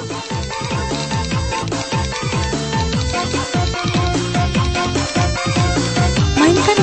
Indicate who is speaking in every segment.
Speaker 1: Mainkan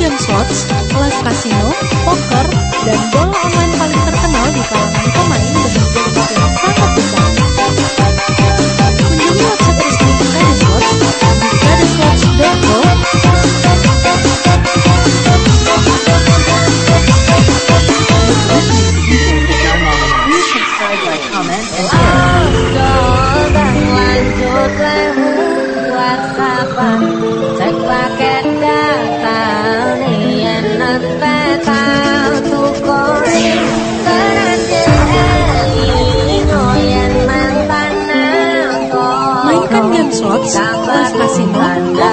Speaker 1: game slots, live casino, poker, dan bola online paling terkenal di kalangan pemain dengan yang sangat besar.
Speaker 2: comment and share.
Speaker 1: Mainkan game slot, kasino,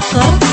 Speaker 1: 和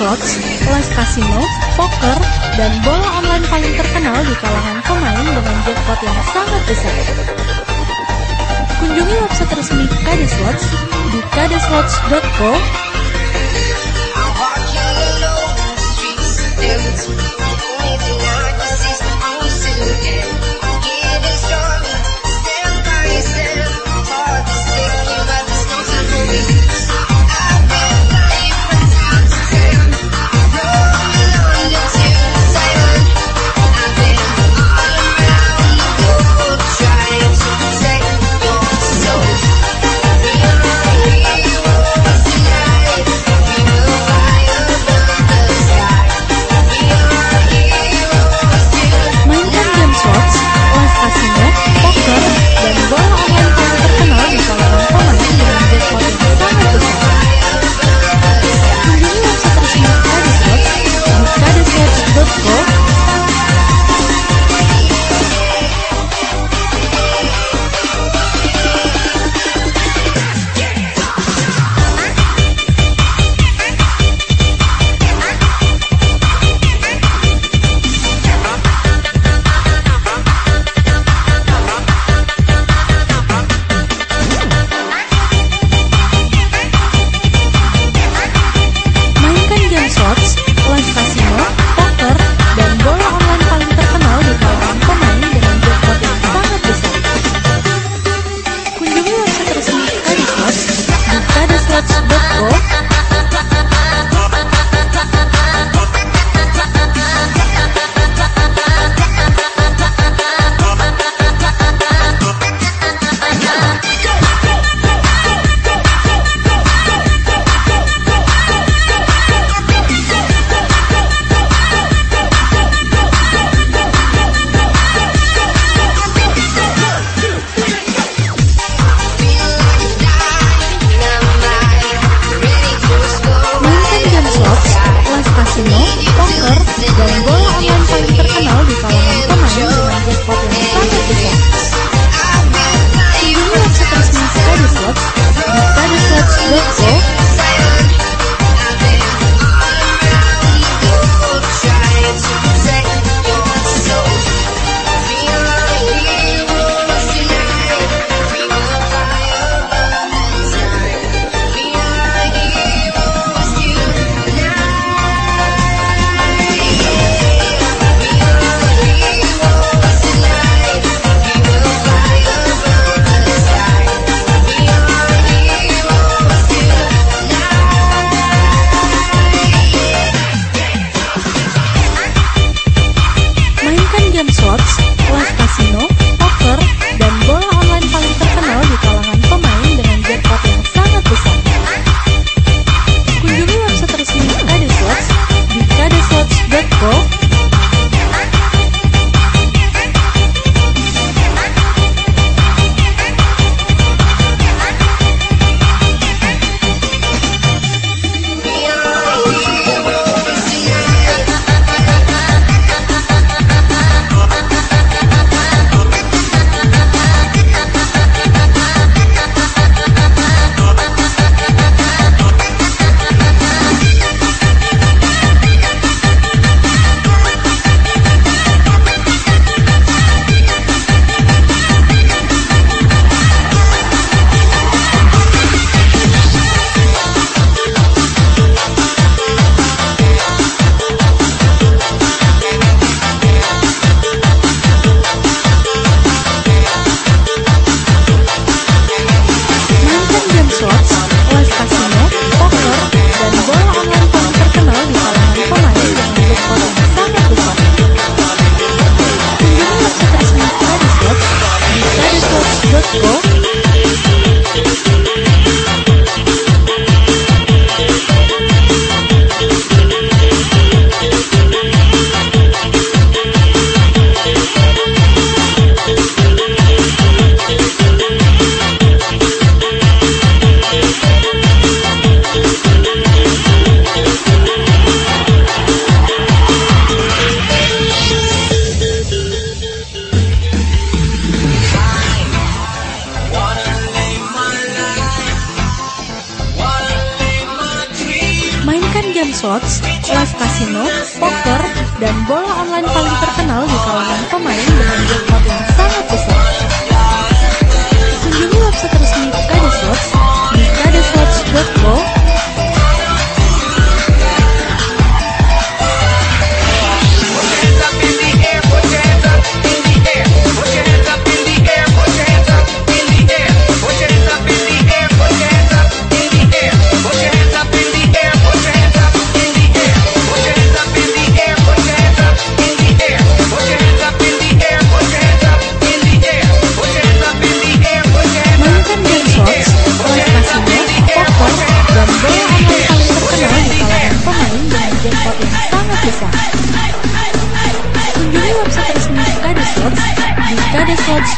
Speaker 1: Slots,
Speaker 2: live casino, poker, dan bola online paling terkenal di kalangan pemain dengan jackpot yang sangat besar. Kunjungi website resmi KD Slots di kdslots.co.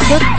Speaker 1: Just